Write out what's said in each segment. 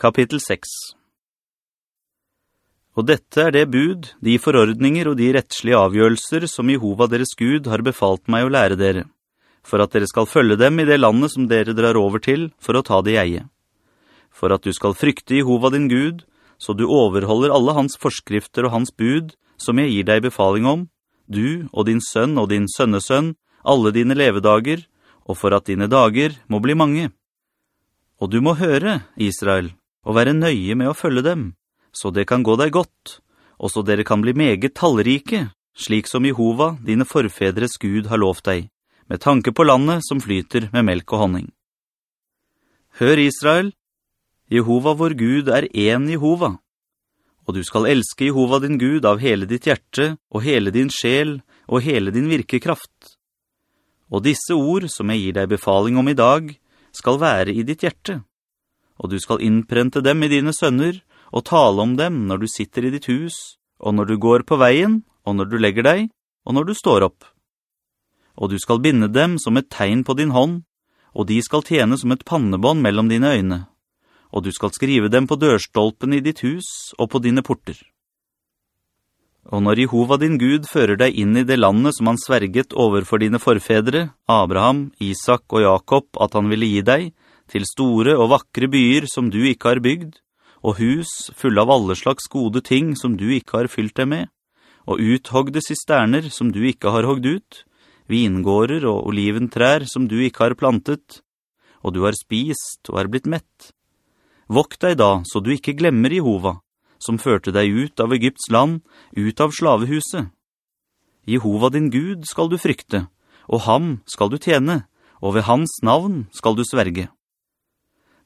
Kapittel 6 Og dette er det bud, de forordninger og de rettslige avgjørelser som Jehova deres Gud har befalt meg å lære dere, for at dere skal følge dem i det landet som dere drar over til for å ta det i eie. For at du skal frykte Jehova din Gud, så du overholder alle hans forskrifter og hans bud, som jeg gir deg befaling om, du og din sønn og din sønnesønn, alle dine levedager, og for at dine dager må bli mange. Og du må høre, Israel, og være nøye med å følge dem, så det kan gå deg godt, og så dere kan bli meget tallrike, slik som Jehova, dine forfedres Gud, har lovt deg, med tanke på landet som flyter med melk og honning. Hør Israel, Jehova vår Gud er en Jehova, og du skal elske Jehova din Gud av hele ditt hjerte, og hele din sjel, og hele din virkekraft. Og disse ord som jeg gir deg befaling om i dag, skal være i ditt hjerte og du skal innprente dem i dine sønner, og tale om dem når du sitter i ditt hus, og når du går på veien, og når du legger deg, og når du står opp. Og du skal binde dem som et tegn på din hånd, og de skal tjene som et pannebånd mellom dine øyne, og du skal skrive dem på dørstolpen i ditt hus og på dine porter. Og når Jehova din Gud fører deg inn i det landet som han sverget overfor dine forfedre, Abraham, Isak og Jakob, at han ville gi deg, til store og vakre byer som du ikke har bygd, og hus fulle av alle slags gode ting som du ikke har fylt deg med, og uthogde sisterner som du ikke har hogd ut, vingårder og oliventrær som du ikke har plantet, og du har spist og er blitt mett. Vokt deg da, så du ikke glemmer Jehova, som førte deg ut av Egypts land, ut av slavehuset. Jehova din Gud skal du frykte, og ham skal du tjene, og ved hans navn skal du sverge.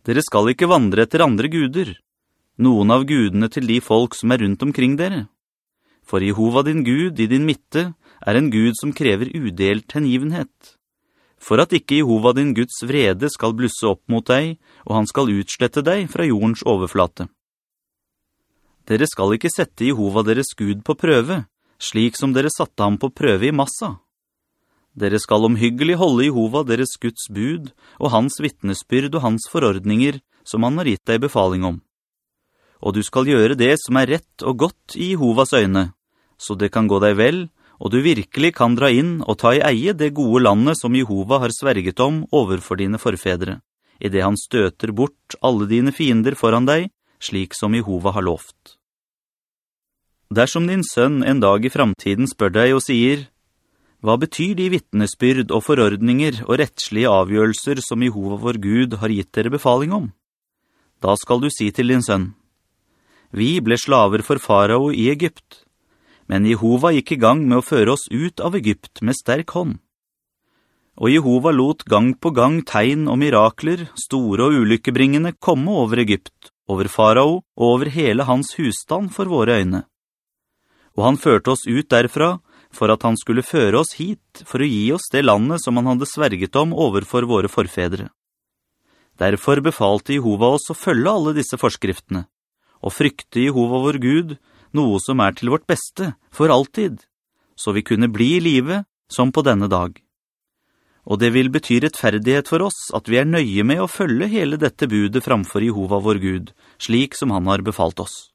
Dere skal ikke vandre etter andre guder, noen av gudene til de folk som er rundt omkring dere. For Jehova din Gud i din midte er en Gud som krever udelt hengivenhet. For at ikke Jehova din Guds vrede skal blusse opp mot deg, og han skal utslette deg fra jordens overflate. Dere skal ikke sette Jehova deres Gud på prøve, slik som dere satte ham på prøve i massa. Dere skal omhyggelig holde Jehova deres Guds bud, og hans vittnesbyrd og hans forordninger, som han har gitt deg befaling om. Og du skal gjøre det som er rett og godt i Jehovas øyne, så det kan gå deg vel, og du virkelig kan dra inn og ta i eie det gode landet som Jehova har sverget om overfor dine forfedre, i det han støter bort alle dine fiender foran deg, slik som Jehova har lovt. Dersom din sønn en dag i framtiden spør deg og sier, hva betyr de vittnesbyrd og forordninger og rettslige avgjørelser som Jehova vår Gud har gitt dere befaling om? Da skal du si til din sønn, «Vi ble slaver for farao i Egypt, men Jehova gikk i gang med å føre oss ut av Egypt med sterk hånd. Og Jehova lot gang på gang tegn og mirakler, store og ulykkebringende, komme over Egypt, over farao og over hele hans husstand for våre øyne. Og han førte oss ut derfra, for at han skulle føre oss hit for å gi oss det landet som han hadde sverget om overfor våre forfedre. Derfor befalte Jehova oss å følge alle disse forskriftene, og frykte Jehova vår Gud, noe som er til vårt beste, for alltid, så vi kunne bli i live som på denne dag. Og det vil bety rettferdighet for oss at vi er nøye med å følge hele dette budet framfor Jehova vår Gud, slik som han har befalt oss.